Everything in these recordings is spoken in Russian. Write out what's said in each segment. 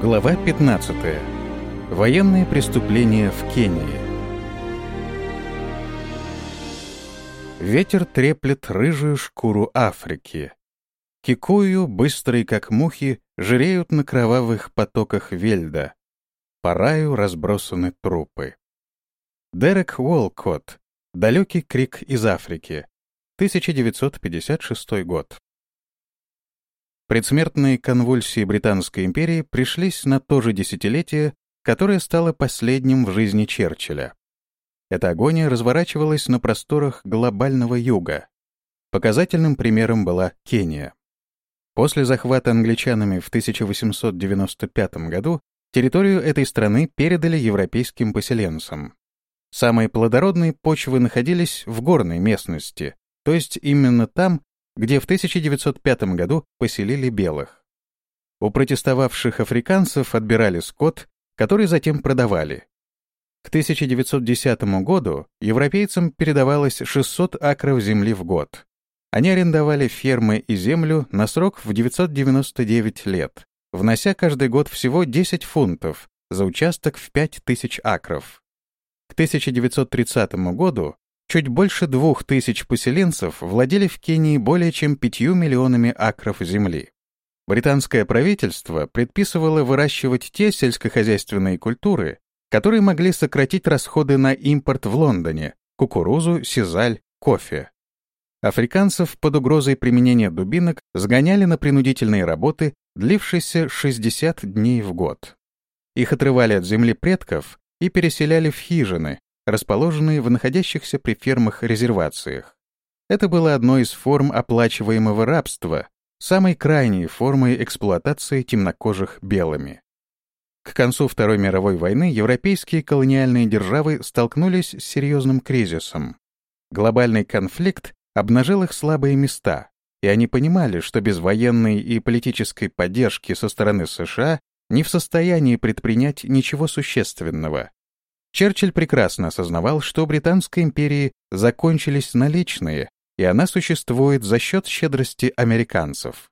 Глава 15. Военные преступления в Кении. Ветер треплет рыжую шкуру Африки. Кикую, быстрые как мухи, жиреют на кровавых потоках Вельда. По раю разбросаны трупы. Дерек Уолкотт. Далекий крик из Африки. 1956 год. Предсмертные конвульсии Британской империи пришлись на то же десятилетие, которое стало последним в жизни Черчилля. Эта агония разворачивалась на просторах глобального юга. Показательным примером была Кения. После захвата англичанами в 1895 году территорию этой страны передали европейским поселенцам. Самые плодородные почвы находились в горной местности, то есть именно там, где в 1905 году поселили белых. У протестовавших африканцев отбирали скот, который затем продавали. К 1910 году европейцам передавалось 600 акров земли в год. Они арендовали фермы и землю на срок в 999 лет, внося каждый год всего 10 фунтов за участок в 5000 акров. К 1930 году Чуть больше двух тысяч поселенцев владели в Кении более чем пятью миллионами акров земли. Британское правительство предписывало выращивать те сельскохозяйственные культуры, которые могли сократить расходы на импорт в Лондоне – кукурузу, сизаль, кофе. Африканцев под угрозой применения дубинок сгоняли на принудительные работы, длившиеся 60 дней в год. Их отрывали от земли предков и переселяли в хижины, расположенные в находящихся при фермах резервациях. Это было одной из форм оплачиваемого рабства, самой крайней формой эксплуатации темнокожих белыми. К концу Второй мировой войны европейские колониальные державы столкнулись с серьезным кризисом. Глобальный конфликт обнажил их слабые места, и они понимали, что без военной и политической поддержки со стороны США не в состоянии предпринять ничего существенного. Черчилль прекрасно осознавал, что Британской империи закончились наличные, и она существует за счет щедрости американцев.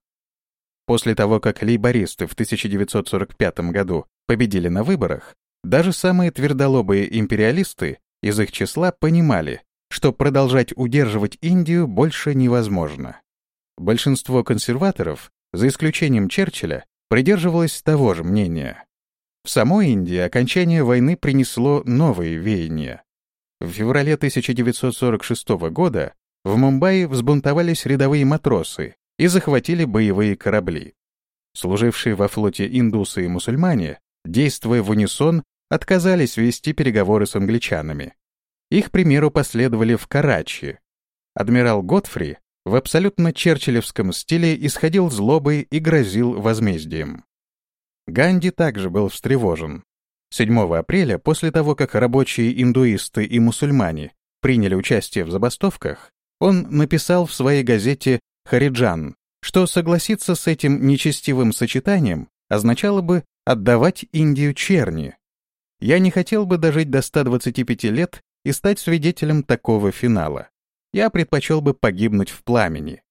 После того, как лейбористы в 1945 году победили на выборах, даже самые твердолобые империалисты из их числа понимали, что продолжать удерживать Индию больше невозможно. Большинство консерваторов, за исключением Черчилля, придерживалось того же мнения. В самой Индии окончание войны принесло новые веяния. В феврале 1946 года в Мумбаи взбунтовались рядовые матросы и захватили боевые корабли. Служившие во флоте индусы и мусульмане, действуя в унисон, отказались вести переговоры с англичанами. Их примеру последовали в Карачи. Адмирал Готфри в абсолютно черчиллевском стиле исходил злобой и грозил возмездием. Ганди также был встревожен. 7 апреля, после того, как рабочие индуисты и мусульмане приняли участие в забастовках, он написал в своей газете «Хариджан», что согласиться с этим нечестивым сочетанием означало бы отдавать Индию черни. Я не хотел бы дожить до 125 лет и стать свидетелем такого финала. Я предпочел бы погибнуть в пламени.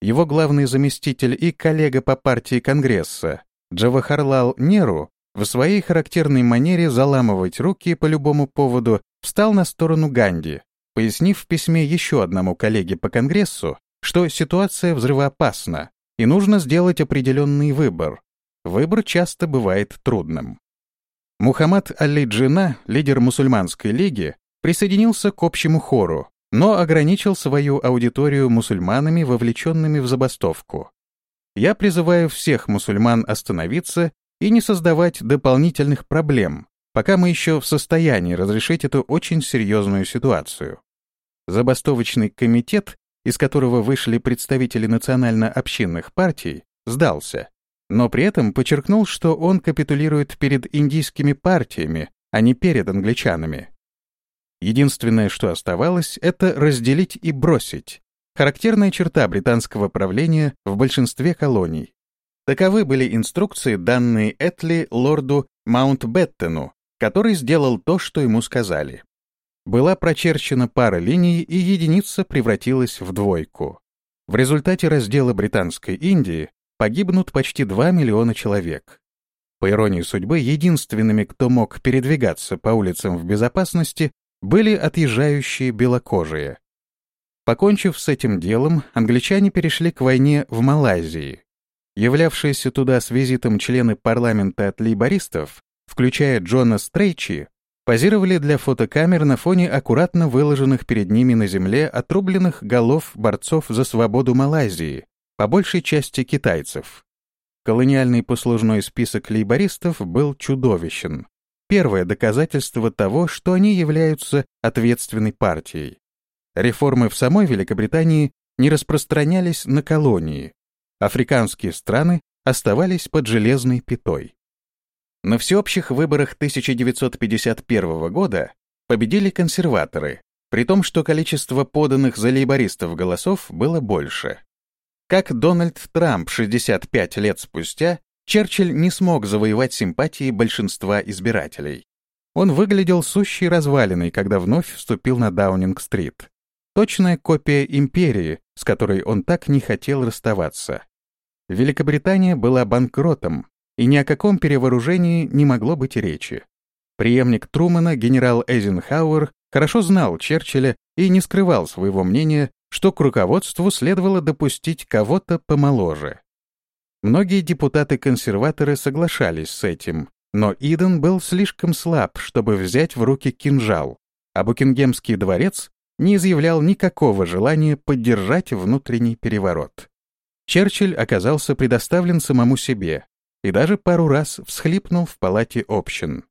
Его главный заместитель и коллега по партии Конгресса, Джавахарлал Неру в своей характерной манере заламывать руки по любому поводу встал на сторону Ганди, пояснив в письме еще одному коллеге по Конгрессу, что ситуация взрывоопасна и нужно сделать определенный выбор. Выбор часто бывает трудным. Мухаммад Али Джина, лидер мусульманской лиги, присоединился к общему хору, но ограничил свою аудиторию мусульманами, вовлеченными в забастовку. Я призываю всех мусульман остановиться и не создавать дополнительных проблем, пока мы еще в состоянии разрешить эту очень серьезную ситуацию. Забастовочный комитет, из которого вышли представители национально-общинных партий, сдался, но при этом подчеркнул, что он капитулирует перед индийскими партиями, а не перед англичанами. Единственное, что оставалось, это разделить и бросить, Характерная черта британского правления в большинстве колоний. Таковы были инструкции, данные Этли лорду Маунтбеттену, который сделал то, что ему сказали. Была прочерчена пара линий, и единица превратилась в двойку. В результате раздела Британской Индии погибнут почти 2 миллиона человек. По иронии судьбы, единственными, кто мог передвигаться по улицам в безопасности, были отъезжающие белокожие. Покончив с этим делом, англичане перешли к войне в Малайзии. Являвшиеся туда с визитом члены парламента от лейбористов, включая Джона Стрейчи, позировали для фотокамер на фоне аккуратно выложенных перед ними на земле отрубленных голов борцов за свободу Малайзии, по большей части китайцев. Колониальный послужной список лейбористов был чудовищен. Первое доказательство того, что они являются ответственной партией. Реформы в самой Великобритании не распространялись на колонии. Африканские страны оставались под железной пятой. На всеобщих выборах 1951 года победили консерваторы, при том, что количество поданных за лейбористов голосов было больше. Как Дональд Трамп 65 лет спустя, Черчилль не смог завоевать симпатии большинства избирателей. Он выглядел сущей развалиной, когда вновь вступил на Даунинг-стрит. Точная копия империи, с которой он так не хотел расставаться. Великобритания была банкротом, и ни о каком перевооружении не могло быть речи. Преемник Трумана, генерал Эйзенхауэр, хорошо знал Черчилля и не скрывал своего мнения, что к руководству следовало допустить кого-то помоложе. Многие депутаты-консерваторы соглашались с этим, но Иден был слишком слаб, чтобы взять в руки кинжал, а Букингемский дворец не изъявлял никакого желания поддержать внутренний переворот. Черчилль оказался предоставлен самому себе и даже пару раз всхлипнул в палате общин.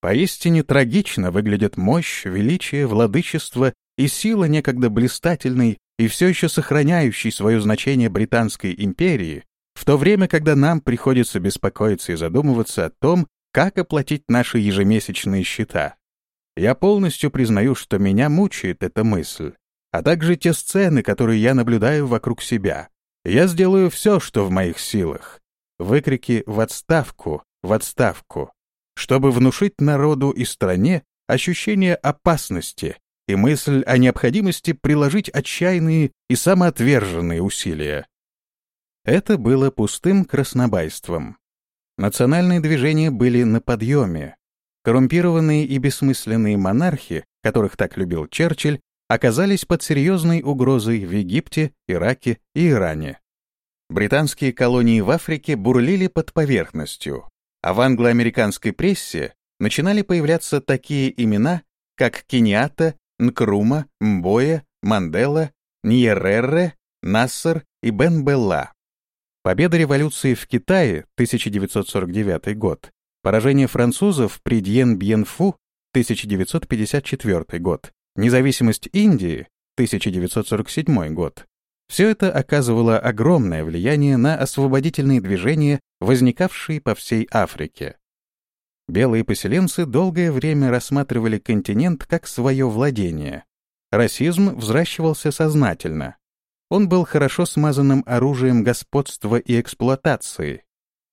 Поистине трагично выглядят мощь, величие, владычество и сила некогда блистательной и все еще сохраняющей свое значение Британской империи, в то время, когда нам приходится беспокоиться и задумываться о том, как оплатить наши ежемесячные счета. Я полностью признаю, что меня мучает эта мысль, а также те сцены, которые я наблюдаю вокруг себя. Я сделаю все, что в моих силах. Выкрики «в отставку! В отставку!» чтобы внушить народу и стране ощущение опасности и мысль о необходимости приложить отчаянные и самоотверженные усилия. Это было пустым краснобайством. Национальные движения были на подъеме, Коррумпированные и бессмысленные монархи, которых так любил Черчилль, оказались под серьезной угрозой в Египте, Ираке и Иране. Британские колонии в Африке бурлили под поверхностью, а в англо-американской прессе начинали появляться такие имена, как Кениата, Нкрума, Мбоя, Мандела, Ньерерре, Нассер и Бен Белла. Победа революции в Китае, 1949 год, Поражение французов при Дьен-Бьен-Фу, 1954 год. Независимость Индии, 1947 год. Все это оказывало огромное влияние на освободительные движения, возникавшие по всей Африке. Белые поселенцы долгое время рассматривали континент как свое владение. Расизм взращивался сознательно. Он был хорошо смазанным оружием господства и эксплуатации,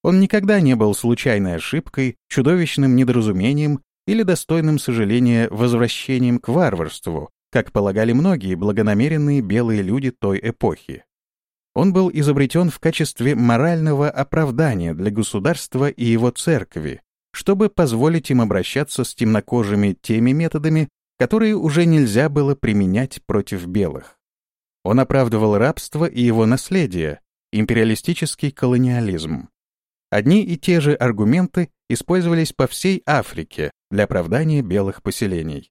он никогда не был случайной ошибкой, чудовищным недоразумением или достойным сожаления возвращением к варварству, как полагали многие благонамеренные белые люди той эпохи. Он был изобретен в качестве морального оправдания для государства и его церкви, чтобы позволить им обращаться с темнокожими теми методами, которые уже нельзя было применять против белых. Он оправдывал рабство и его наследие, империалистический колониализм. Одни и те же аргументы использовались по всей Африке для оправдания белых поселений.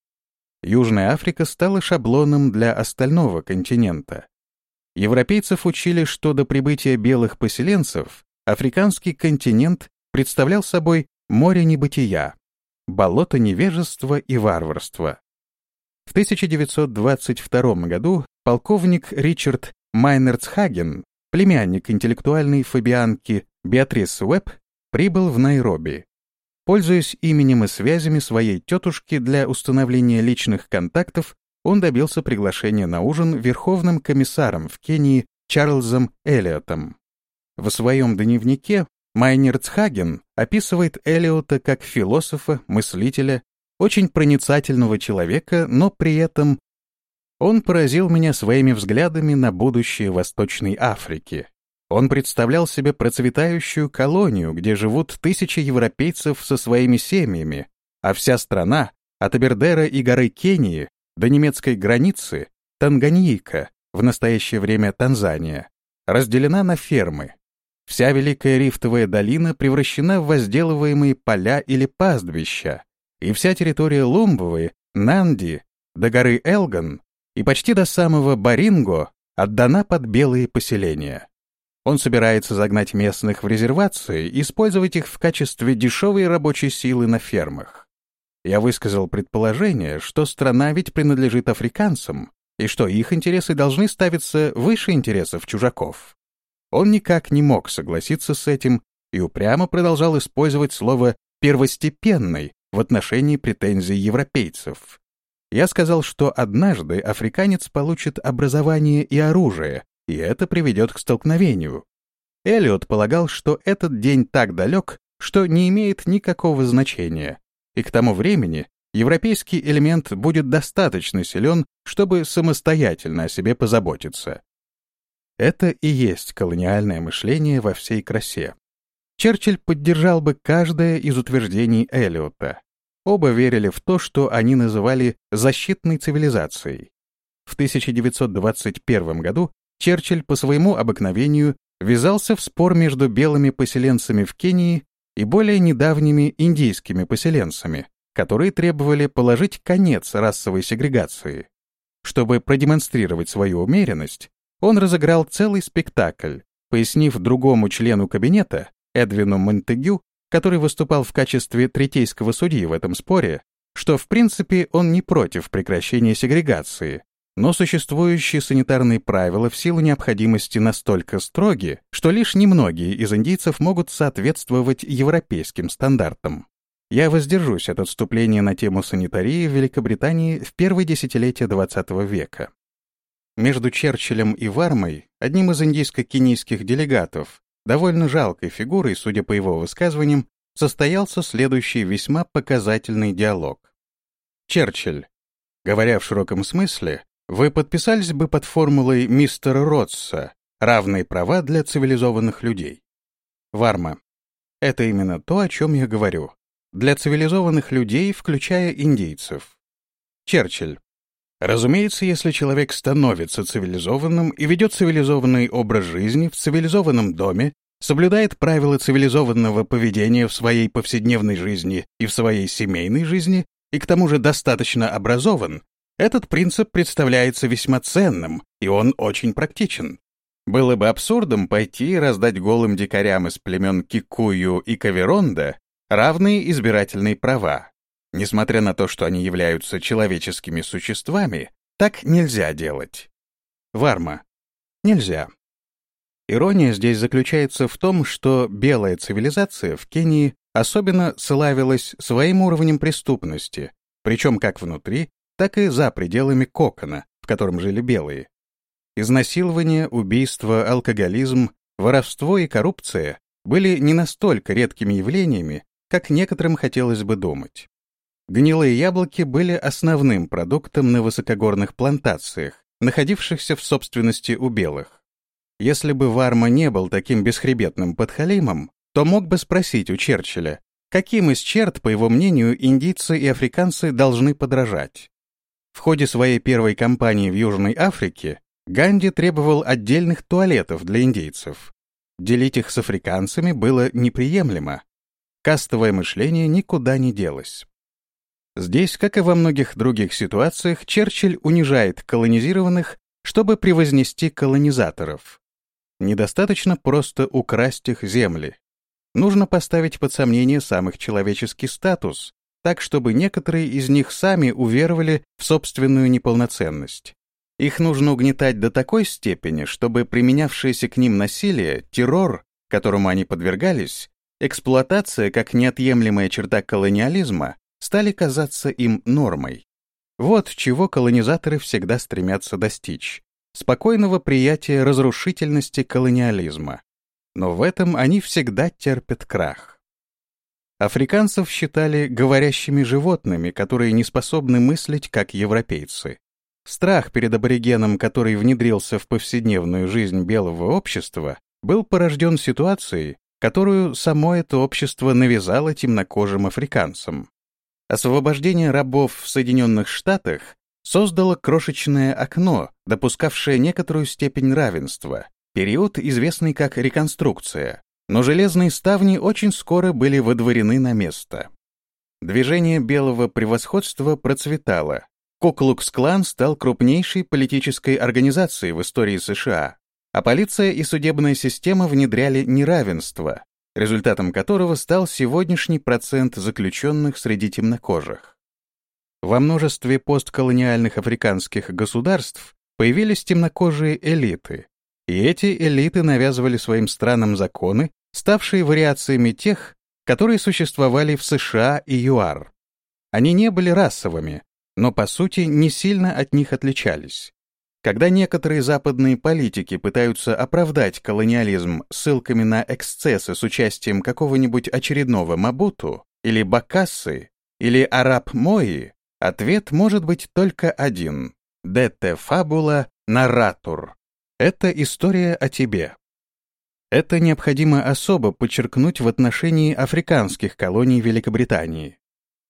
Южная Африка стала шаблоном для остального континента. Европейцев учили, что до прибытия белых поселенцев африканский континент представлял собой море небытия, болото невежества и варварства. В 1922 году полковник Ричард Майнерцхаген, племянник интеллектуальной фабианки Беатрис Уэбб прибыл в Найроби. Пользуясь именем и связями своей тетушки для установления личных контактов, он добился приглашения на ужин верховным комиссаром в Кении Чарльзом Эллиотом. В своем дневнике Майнер Цхаген описывает Эллиота как философа, мыслителя, очень проницательного человека, но при этом он поразил меня своими взглядами на будущее Восточной Африки. Он представлял себе процветающую колонию, где живут тысячи европейцев со своими семьями, а вся страна, от Абердера и горы Кении до немецкой границы, Танганьика, в настоящее время Танзания, разделена на фермы. Вся Великая Рифтовая долина превращена в возделываемые поля или пастбища, и вся территория Лумбовой, Нанди, до горы Элган и почти до самого Баринго отдана под белые поселения. Он собирается загнать местных в резервации использовать их в качестве дешевой рабочей силы на фермах. Я высказал предположение, что страна ведь принадлежит африканцам, и что их интересы должны ставиться выше интересов чужаков. Он никак не мог согласиться с этим и упрямо продолжал использовать слово «первостепенный» в отношении претензий европейцев. Я сказал, что однажды африканец получит образование и оружие, и это приведет к столкновению. Эллиот полагал, что этот день так далек, что не имеет никакого значения, и к тому времени европейский элемент будет достаточно силен, чтобы самостоятельно о себе позаботиться. Это и есть колониальное мышление во всей красе. Черчилль поддержал бы каждое из утверждений Эллиота. Оба верили в то, что они называли защитной цивилизацией. В 1921 году Черчилль по своему обыкновению ввязался в спор между белыми поселенцами в Кении и более недавними индийскими поселенцами, которые требовали положить конец расовой сегрегации. Чтобы продемонстрировать свою умеренность, он разыграл целый спектакль, пояснив другому члену кабинета, Эдвину Монтегю, который выступал в качестве третейского судьи в этом споре, что в принципе он не против прекращения сегрегации, но существующие санитарные правила в силу необходимости настолько строги, что лишь немногие из индийцев могут соответствовать европейским стандартам. Я воздержусь от отступления на тему санитарии в Великобритании в первые десятилетия XX века. Между Черчиллем и Вармой, одним из индийско-кенийских делегатов, довольно жалкой фигурой, судя по его высказываниям, состоялся следующий весьма показательный диалог. Черчилль, говоря в широком смысле, вы подписались бы под формулой мистера Ротса «равные права для цивилизованных людей». Варма. Это именно то, о чем я говорю. Для цивилизованных людей, включая индейцев. Черчилль. Разумеется, если человек становится цивилизованным и ведет цивилизованный образ жизни в цивилизованном доме, соблюдает правила цивилизованного поведения в своей повседневной жизни и в своей семейной жизни, и к тому же достаточно образован, этот принцип представляется весьма ценным, и он очень практичен. Было бы абсурдом пойти и раздать голым дикарям из племен Кикую и Каверонда равные избирательные права. Несмотря на то, что они являются человеческими существами, так нельзя делать. Варма. Нельзя. Ирония здесь заключается в том, что белая цивилизация в Кении особенно славилась своим уровнем преступности, причем как внутри, так и за пределами кокона, в котором жили белые. Изнасилование, убийство, алкоголизм, воровство и коррупция были не настолько редкими явлениями, как некоторым хотелось бы думать. Гнилые яблоки были основным продуктом на высокогорных плантациях, находившихся в собственности у белых. Если бы Варма не был таким бесхребетным подхалимом, то мог бы спросить у Черчилля, каким из черт, по его мнению, индийцы и африканцы должны подражать. В ходе своей первой кампании в Южной Африке Ганди требовал отдельных туалетов для индейцев. Делить их с африканцами было неприемлемо. Кастовое мышление никуда не делось. Здесь, как и во многих других ситуациях, Черчилль унижает колонизированных, чтобы превознести колонизаторов. Недостаточно просто украсть их земли. Нужно поставить под сомнение сам их человеческий статус, так чтобы некоторые из них сами уверовали в собственную неполноценность. Их нужно угнетать до такой степени, чтобы применявшееся к ним насилие, террор, которому они подвергались, эксплуатация как неотъемлемая черта колониализма стали казаться им нормой. Вот чего колонизаторы всегда стремятся достичь — спокойного приятия разрушительности колониализма. Но в этом они всегда терпят крах. Африканцев считали говорящими животными, которые не способны мыслить, как европейцы. Страх перед аборигеном, который внедрился в повседневную жизнь белого общества, был порожден ситуацией, которую само это общество навязало темнокожим африканцам. Освобождение рабов в Соединенных Штатах создало крошечное окно, допускавшее некоторую степень равенства, период, известный как реконструкция, но железные ставни очень скоро были водворены на место. Движение белого превосходства процветало. Куклукс-клан стал крупнейшей политической организацией в истории США, а полиция и судебная система внедряли неравенство, результатом которого стал сегодняшний процент заключенных среди темнокожих. Во множестве постколониальных африканских государств появились темнокожие элиты, и эти элиты навязывали своим странам законы, ставшие вариациями тех, которые существовали в США и ЮАР. Они не были расовыми, но по сути не сильно от них отличались. Когда некоторые западные политики пытаются оправдать колониализм ссылками на эксцессы с участием какого-нибудь очередного Мабуту или Бакассы или араб Мои, ответ может быть только один — «Дете фабула наратур» — это история о тебе. Это необходимо особо подчеркнуть в отношении африканских колоний Великобритании.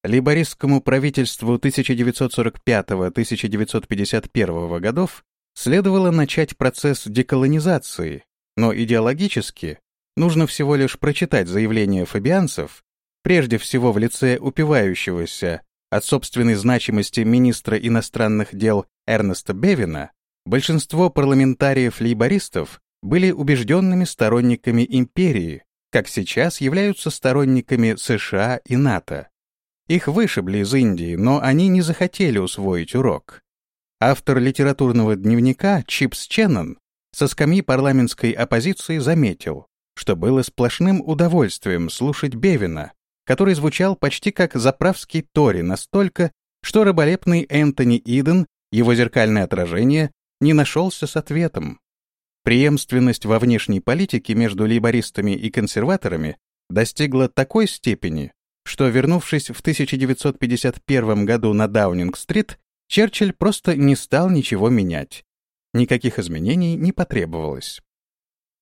Лейбористскому правительству 1945-1951 годов следовало начать процесс деколонизации, но идеологически нужно всего лишь прочитать заявления фабианцев, прежде всего в лице упивающегося от собственной значимости министра иностранных дел Эрнеста Бевина, большинство парламентариев-лейбористов были убежденными сторонниками империи, как сейчас являются сторонниками США и НАТО. Их вышибли из Индии, но они не захотели усвоить урок. Автор литературного дневника Чипс Ченнон со скамьи парламентской оппозиции заметил, что было сплошным удовольствием слушать Бевина, который звучал почти как заправский Тори настолько, что раболепный Энтони Иден, его зеркальное отражение, не нашелся с ответом. Преемственность во внешней политике между лейбористами и консерваторами достигла такой степени, что, вернувшись в 1951 году на Даунинг-стрит, Черчилль просто не стал ничего менять. Никаких изменений не потребовалось.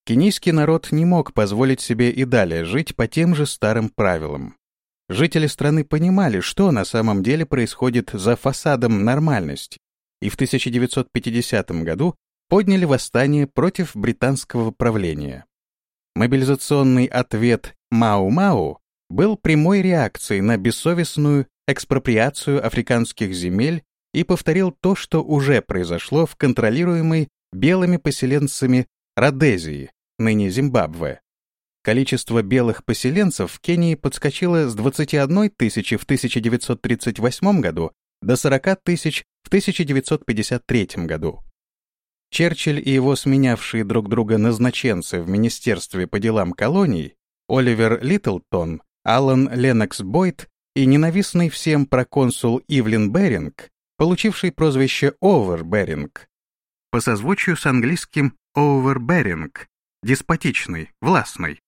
Кенийский народ не мог позволить себе и далее жить по тем же старым правилам. Жители страны понимали, что на самом деле происходит за фасадом нормальности, и в 1950 году подняли восстание против британского правления. Мобилизационный ответ Мау-Мау был прямой реакцией на бессовестную экспроприацию африканских земель и повторил то, что уже произошло в контролируемой белыми поселенцами Родезии, ныне Зимбабве. Количество белых поселенцев в Кении подскочило с 21 тысячи в 1938 году до 40 тысяч в 1953 году. Черчилль и его сменявшие друг друга назначенцы в Министерстве по делам колоний Оливер Литлтон, Алан Ленокс Бойт и ненавистный всем проконсул Ивлин Беринг, получивший прозвище Овер Беринг, по созвучию с английским Овер Беринг, деспотичный, властный,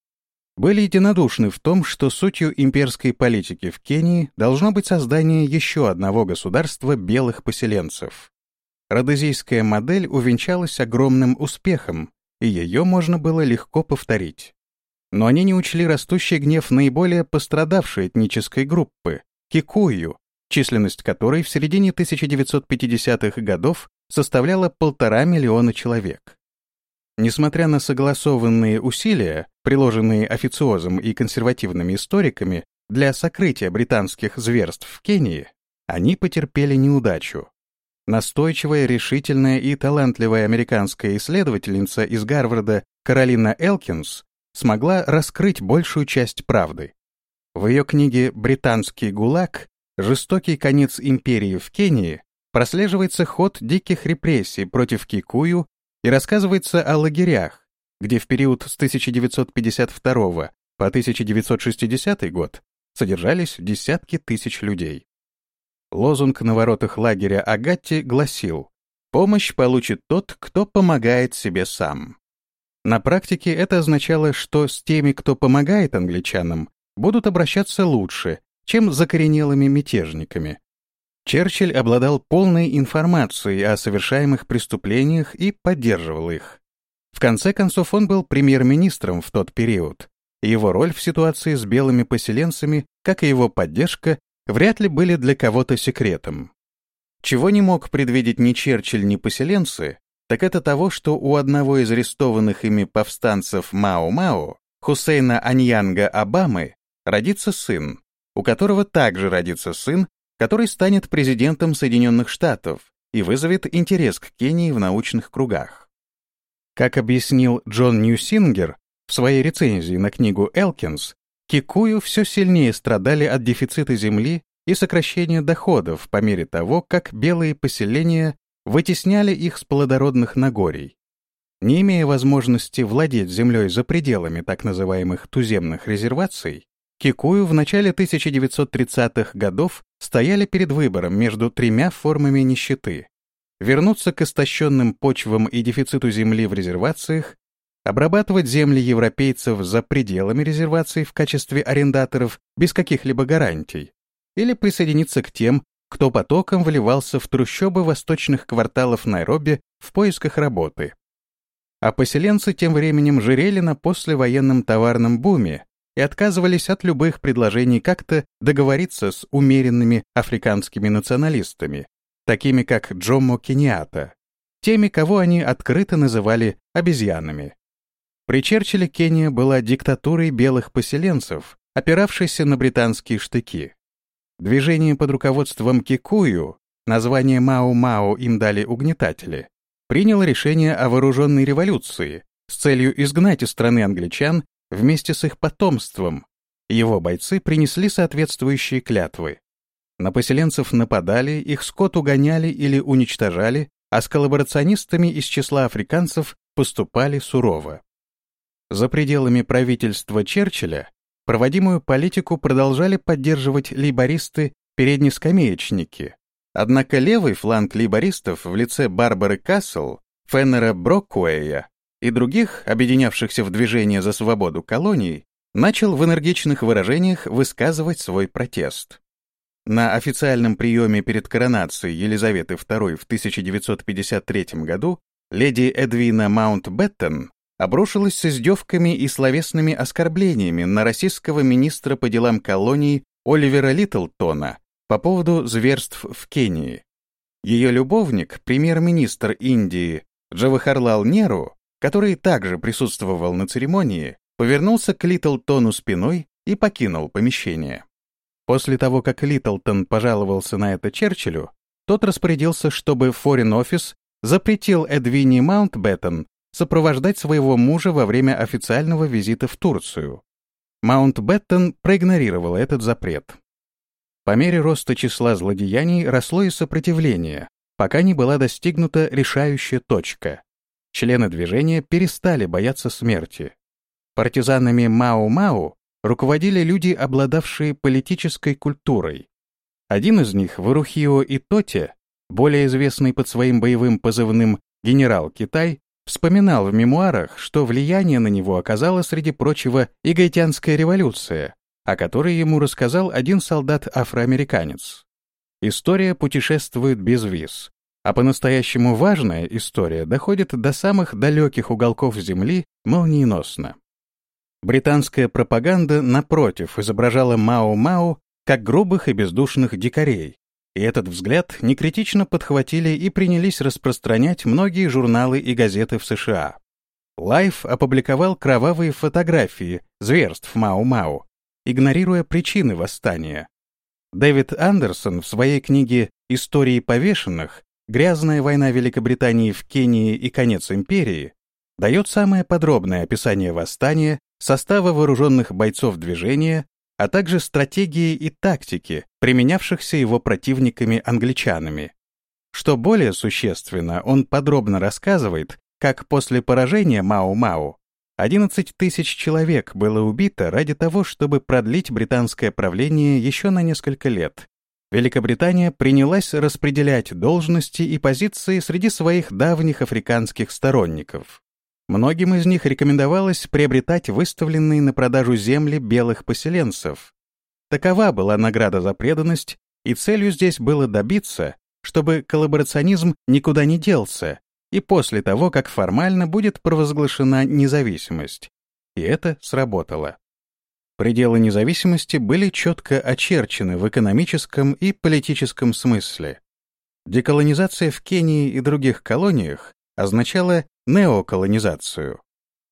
были единодушны в том, что сутью имперской политики в Кении должно быть создание еще одного государства белых поселенцев. Родезийская модель увенчалась огромным успехом, и ее можно было легко повторить. Но они не учли растущий гнев наиболее пострадавшей этнической группы — кикую, численность которой в середине 1950-х годов составляла полтора миллиона человек. Несмотря на согласованные усилия, приложенные официозом и консервативными историками для сокрытия британских зверств в Кении, они потерпели неудачу. Настойчивая, решительная и талантливая американская исследовательница из Гарварда Каролина Элкинс смогла раскрыть большую часть правды. В ее книге «Британский ГУЛАГ. Жестокий конец империи в Кении» прослеживается ход диких репрессий против Кикую и рассказывается о лагерях, где в период с 1952 по 1960 год содержались десятки тысяч людей. Лозунг на воротах лагеря Агатти гласил «Помощь получит тот, кто помогает себе сам». На практике это означало, что с теми, кто помогает англичанам, будут обращаться лучше, чем закоренелыми мятежниками. Черчилль обладал полной информацией о совершаемых преступлениях и поддерживал их. В конце концов, он был премьер-министром в тот период. Его роль в ситуации с белыми поселенцами, как и его поддержка, вряд ли были для кого-то секретом. Чего не мог предвидеть ни Черчилль, ни поселенцы, так это того, что у одного из арестованных ими повстанцев Мао-Мао, Хусейна Аньянга Обамы, родится сын, у которого также родится сын, который станет президентом Соединенных Штатов и вызовет интерес к Кении в научных кругах. Как объяснил Джон Ньюсингер в своей рецензии на книгу «Элкинс», кикую все сильнее страдали от дефицита земли и сокращения доходов по мере того, как белые поселения вытесняли их с плодородных Нагорий. Не имея возможности владеть землей за пределами так называемых туземных резерваций, Кикую в начале 1930-х годов стояли перед выбором между тремя формами нищеты. Вернуться к истощенным почвам и дефициту земли в резервациях, обрабатывать земли европейцев за пределами резерваций в качестве арендаторов без каких-либо гарантий, или присоединиться к тем, кто потоком вливался в трущобы восточных кварталов Найроби в поисках работы. А поселенцы тем временем жирели на послевоенном товарном буме и отказывались от любых предложений как-то договориться с умеренными африканскими националистами, такими как Джоммо Кениата, теми, кого они открыто называли обезьянами. При Черчилле Кения была диктатурой белых поселенцев, опиравшейся на британские штыки. Движение под руководством Кикую, название Мао-Мао им дали угнетатели, приняло решение о вооруженной революции с целью изгнать из страны англичан вместе с их потомством. Его бойцы принесли соответствующие клятвы. На поселенцев нападали, их скот угоняли или уничтожали, а с коллаборационистами из числа африканцев поступали сурово. За пределами правительства Черчилля проводимую политику продолжали поддерживать лейбористы-переднескамеечники. Однако левый фланг лейбористов в лице Барбары Кассел, Феннера Броккуэя и других, объединявшихся в движение за свободу колоний, начал в энергичных выражениях высказывать свой протест. На официальном приеме перед коронацией Елизаветы II в 1953 году леди Эдвина Маунтбеттен обрушилась с издевками и словесными оскорблениями на российского министра по делам колоний Оливера Литлтона по поводу зверств в Кении. Ее любовник, премьер-министр Индии Джавахарлал Неру, который также присутствовал на церемонии, повернулся к Литлтону спиной и покинул помещение. После того, как Литлтон пожаловался на это Черчиллю, тот распорядился, чтобы Foreign Office запретил Эдвине Маунтбеттен сопровождать своего мужа во время официального визита в Турцию. Маунтбеттен проигнорировал этот запрет. По мере роста числа злодеяний росло и сопротивление, пока не была достигнута решающая точка. Члены движения перестали бояться смерти. Партизанами Мао-Мао руководили люди, обладавшие политической культурой. Один из них, Варухио Итоте, более известный под своим боевым позывным «Генерал Китай», вспоминал в мемуарах, что влияние на него оказала, среди прочего, и Гаитянская революция, о которой ему рассказал один солдат-афроамериканец. История путешествует без виз, а по-настоящему важная история доходит до самых далеких уголков Земли молниеносно. Британская пропаганда, напротив, изображала Мао-Мао как грубых и бездушных дикарей, и этот взгляд некритично подхватили и принялись распространять многие журналы и газеты в США. Life опубликовал кровавые фотографии зверств Мао-Мао, игнорируя причины восстания. Дэвид Андерсон в своей книге «Истории повешенных Грязная война Великобритании в Кении и конец империи дает самое подробное описание восстания, состава вооруженных бойцов движения, а также стратегии и тактики, применявшихся его противниками-англичанами. Что более существенно, он подробно рассказывает, как после поражения Мао-Мао 11 тысяч человек было убито ради того, чтобы продлить британское правление еще на несколько лет, Великобритания принялась распределять должности и позиции среди своих давних африканских сторонников. Многим из них рекомендовалось приобретать выставленные на продажу земли белых поселенцев. Такова была награда за преданность, и целью здесь было добиться, чтобы коллаборационизм никуда не делся, и после того, как формально будет провозглашена независимость. И это сработало. Пределы независимости были четко очерчены в экономическом и политическом смысле. Деколонизация в Кении и других колониях означала неоколонизацию.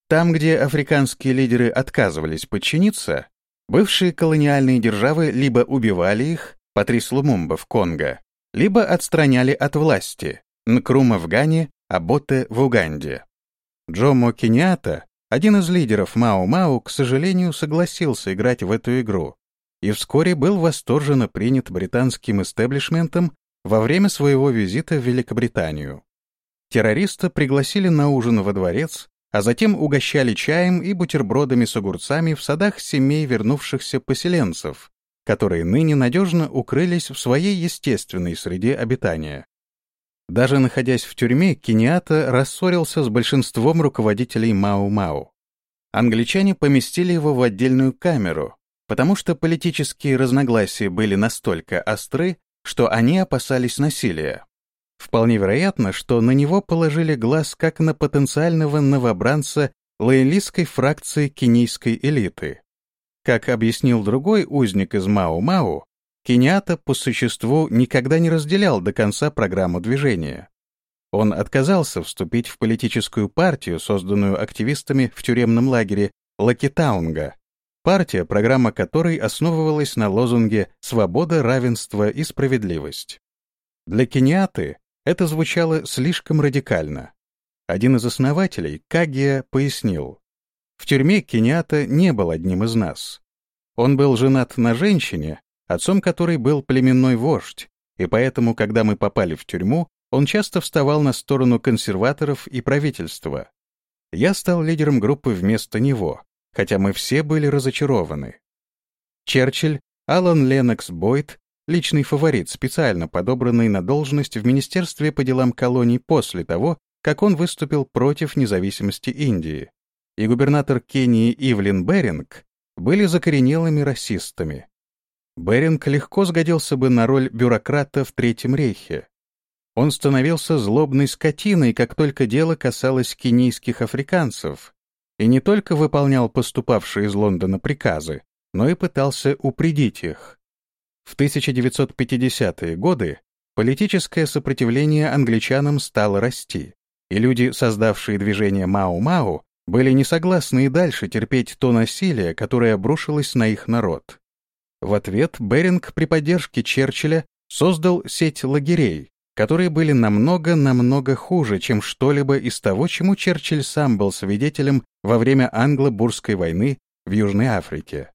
Там, где африканские лидеры отказывались подчиниться, бывшие колониальные державы либо убивали их, Патрис Лумумба в Конго, либо отстраняли от власти, Нкрума в Гане, а Ботте в Уганде. Джомо Кеньята, один из лидеров Мао-Мао, к сожалению, согласился играть в эту игру и вскоре был восторженно принят британским истеблишментом во время своего визита в Великобританию. Террориста пригласили на ужин во дворец, а затем угощали чаем и бутербродами с огурцами в садах семей вернувшихся поселенцев, которые ныне надежно укрылись в своей естественной среде обитания. Даже находясь в тюрьме, Кениата рассорился с большинством руководителей Мау-Мау. Англичане поместили его в отдельную камеру, потому что политические разногласия были настолько остры, что они опасались насилия. Вполне вероятно, что на него положили глаз как на потенциального новобранца лоялистской фракции кенийской элиты. Как объяснил другой узник из Мао-Мао, Кенята по существу никогда не разделял до конца программу движения. Он отказался вступить в политическую партию, созданную активистами в тюремном лагере Лакитаунга, партия, программа которой основывалась на лозунге «Свобода, равенство и справедливость». Для Кениаты это звучало слишком радикально. Один из основателей, Кагия, пояснил, «В тюрьме Кениата не был одним из нас. Он был женат на женщине, отцом которой был племенной вождь, и поэтому, когда мы попали в тюрьму, он часто вставал на сторону консерваторов и правительства. Я стал лидером группы вместо него, хотя мы все были разочарованы. Черчилль, Алан Ленокс Бойд личный фаворит, специально подобранный на должность в Министерстве по делам колоний после того, как он выступил против независимости Индии, и губернатор Кении Ивлин Беринг были закоренелыми расистами. Беринг легко сгодился бы на роль бюрократа в Третьем рейхе. Он становился злобной скотиной, как только дело касалось кенийских африканцев, и не только выполнял поступавшие из Лондона приказы, но и пытался упредить их. В 1950-е годы политическое сопротивление англичанам стало расти, и люди, создавшие движение Мао-Мао, были не согласны и дальше терпеть то насилие, которое обрушилось на их народ. В ответ Беринг при поддержке Черчилля создал сеть лагерей, которые были намного-намного хуже, чем что-либо из того, чему Черчилль сам был свидетелем во время англо-бурской войны в Южной Африке.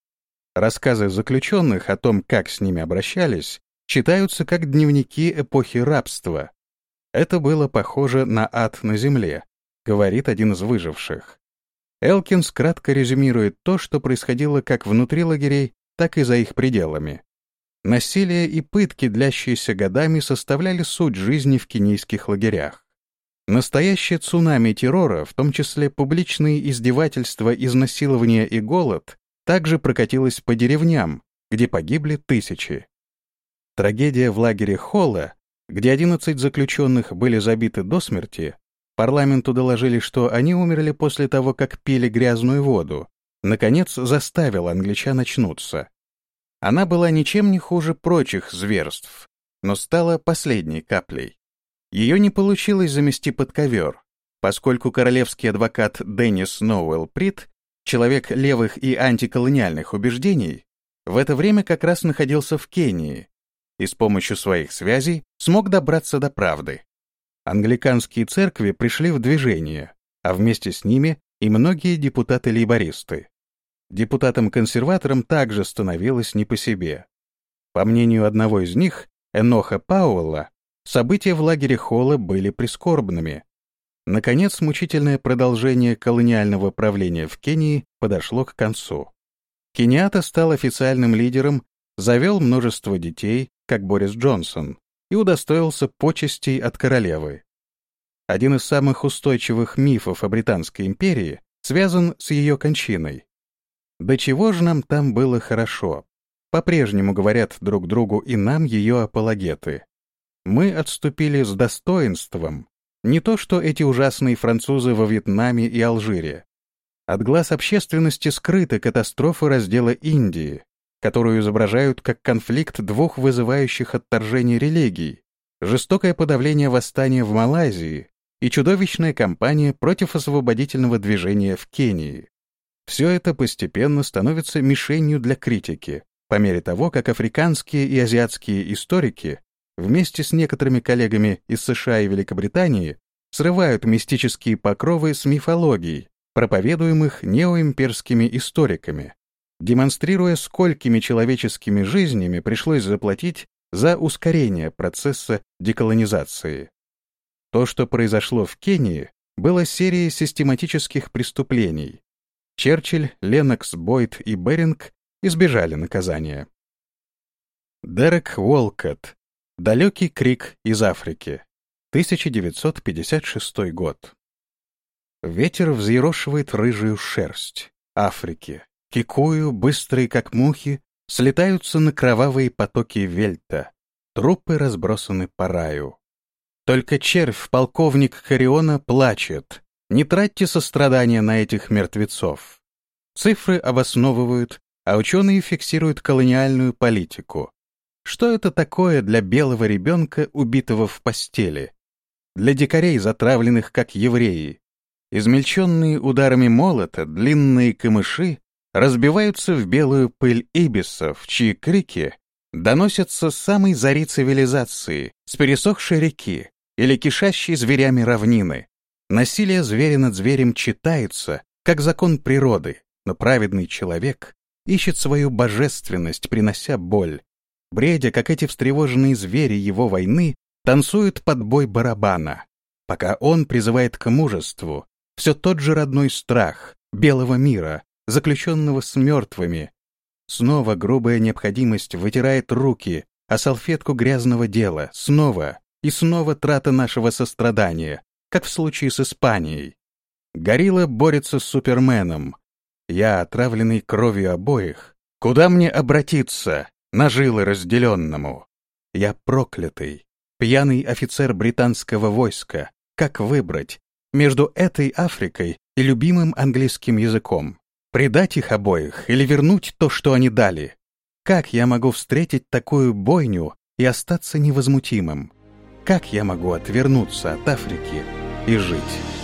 Рассказы заключенных о том, как с ними обращались, читаются как дневники эпохи рабства. Это было похоже на ад на земле, говорит один из выживших. Элкинс кратко резюмирует то, что происходило как внутри лагерей, так и за их пределами. Насилие и пытки, длящиеся годами, составляли суть жизни в кенийских лагерях. Настоящее цунами террора, в том числе публичные издевательства, изнасилования и голод, также прокатилась по деревням, где погибли тысячи. Трагедия в лагере Холла, где 11 заключенных были забиты до смерти, парламенту доложили, что они умерли после того, как пили грязную воду, наконец заставила англичан очнуться. Она была ничем не хуже прочих зверств, но стала последней каплей. Ее не получилось замести под ковер, поскольку королевский адвокат Деннис Ноуэлл Прит человек левых и антиколониальных убеждений, в это время как раз находился в Кении и с помощью своих связей смог добраться до правды. Англиканские церкви пришли в движение, а вместе с ними и многие депутаты-лейбористы. Депутатам-консерваторам также становилось не по себе. По мнению одного из них, Эноха Пауэлла, события в лагере Холла были прискорбными, Наконец, мучительное продолжение колониального правления в Кении подошло к концу. Кениата стал официальным лидером, завел множество детей, как Борис Джонсон, и удостоился почестей от королевы. Один из самых устойчивых мифов о Британской империи связан с ее кончиной. До чего же нам там было хорошо? По-прежнему говорят друг другу и нам ее апологеты. Мы отступили с достоинством, Не то, что эти ужасные французы во Вьетнаме и Алжире. От глаз общественности скрыта катастрофа раздела Индии, которую изображают как конфликт двух вызывающих отторжение религий, жестокое подавление восстания в Малайзии и чудовищная кампания против освободительного движения в Кении. Все это постепенно становится мишенью для критики, по мере того, как африканские и азиатские историки вместе с некоторыми коллегами из США и Великобритании срывают мистические покровы с мифологией, проповедуемых неоимперскими историками, демонстрируя, сколькими человеческими жизнями пришлось заплатить за ускорение процесса деколонизации. То, что произошло в Кении, было серией систематических преступлений. Черчилль, Леннокс, Бойд и Беринг избежали наказания. Дерек Уолкотт. Далекий крик из Африки. 1956 год. Ветер взъерошивает рыжую шерсть Африки. Кикую, быстрые как мухи, слетаются на кровавые потоки вельта. Трупы разбросаны по раю. Только червь, полковник Хариона, плачет. Не тратьте сострадания на этих мертвецов. Цифры обосновывают, а ученые фиксируют колониальную политику. Что это такое для белого ребенка, убитого в постели? Для дикарей, затравленных как евреи, Измельченные ударами молота длинные камыши разбиваются в белую пыль ибисов, чьи крики доносятся с самой зари цивилизации, с пересохшей реки или кишащей зверями равнины. Насилие зверя над зверем читается, как закон природы, но праведный человек ищет свою божественность, принося боль. Бредя, как эти встревоженные звери его войны, танцуют под бой барабана, пока он призывает к мужеству, все тот же родной страх белого мира, заключенного с мертвыми. Снова грубая необходимость вытирает руки, а салфетку грязного дела, снова и снова трата нашего сострадания, как в случае с Испанией. Горилла борется с Суперменом. Я, отравленный кровью обоих, куда мне обратиться, на жилы разделенному? Я проклятый, пьяный офицер британского войска. Как выбрать, между этой Африкой и любимым английским языком. Предать их обоих или вернуть то, что они дали? Как я могу встретить такую бойню и остаться невозмутимым? Как я могу отвернуться от Африки и жить?